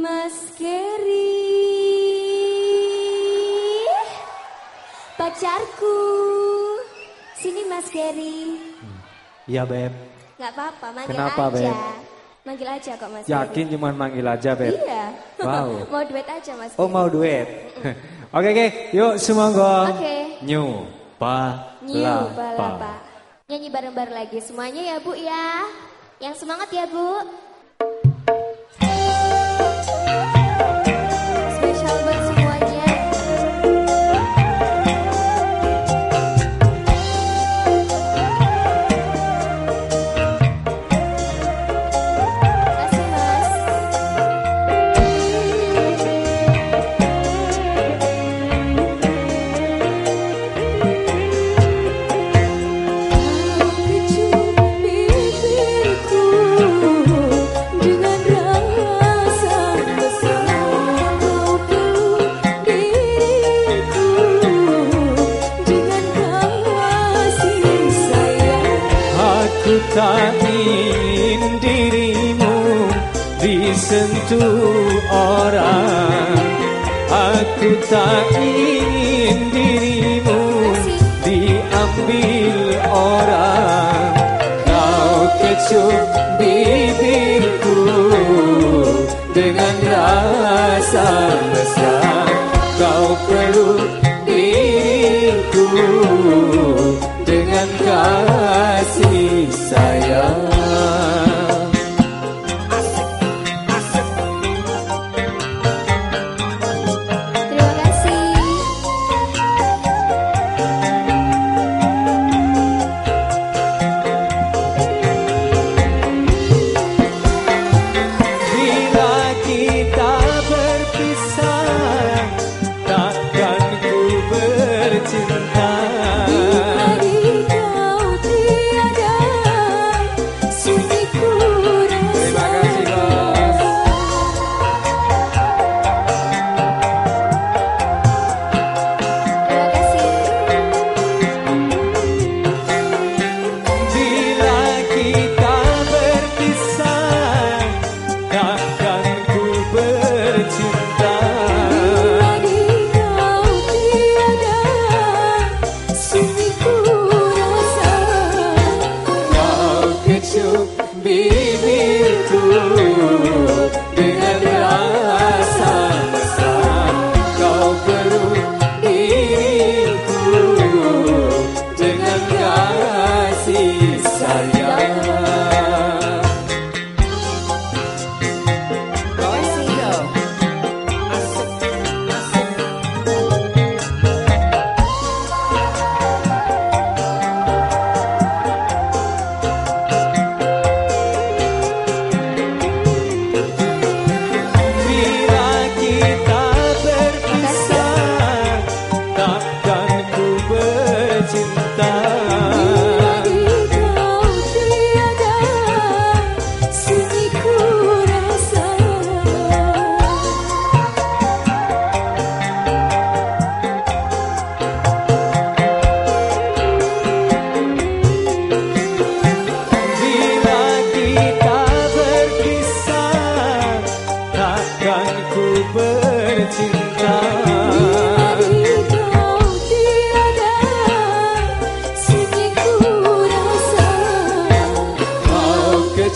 Mas Keri, Pacarku. Sini Mas Keri. Hmm. Iya Beb. Gak apa-apa manggil Kenapa, aja. Beb? Manggil aja kok Mas Yakin Gary. cuman manggil aja Beb? Iya. Wow. Mau duet aja Mas Keri. Oh mau duet? Oke oke. Yuk semonggo Oke. Okay. New Pa Nyanyi bareng-bareng lagi. Semuanya ya Bu ya. Yang semangat ya Bu. letakin dirimu disentuh orang. Aku tak ingin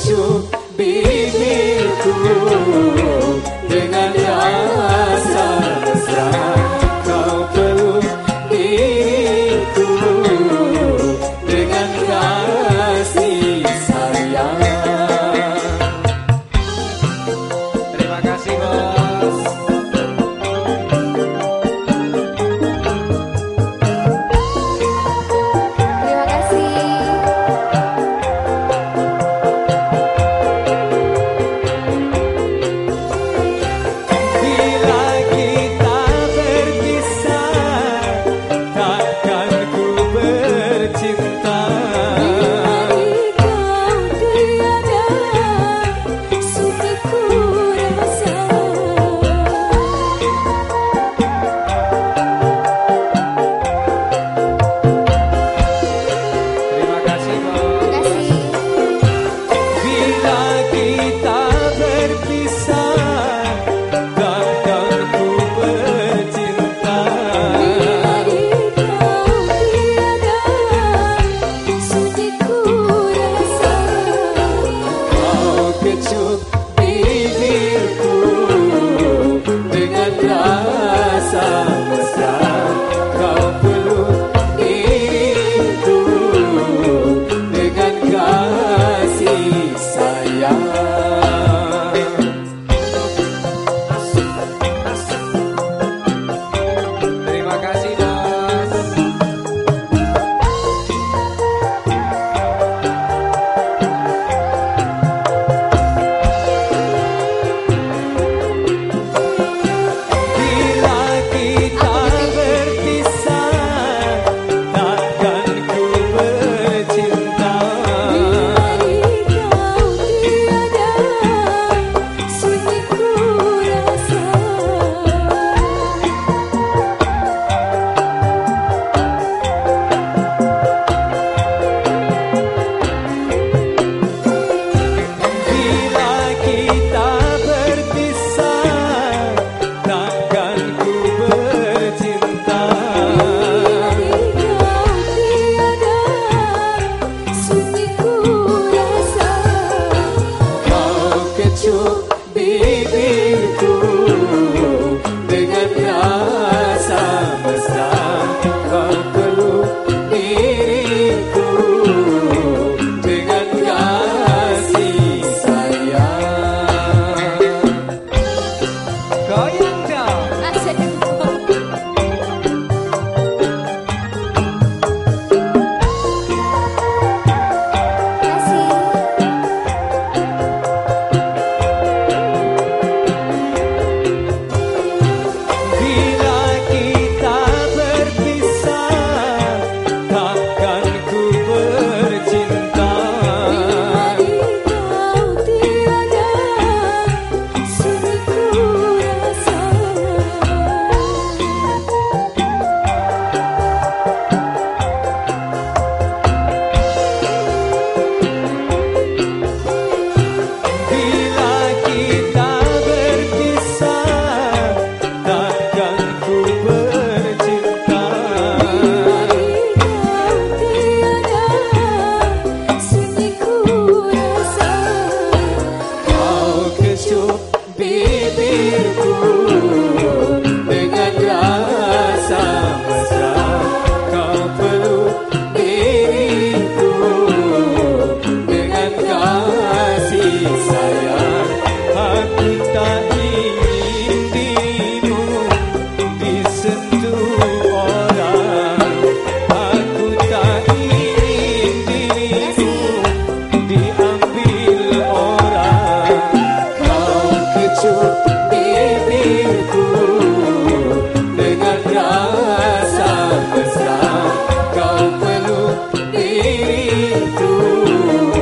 you, be me too.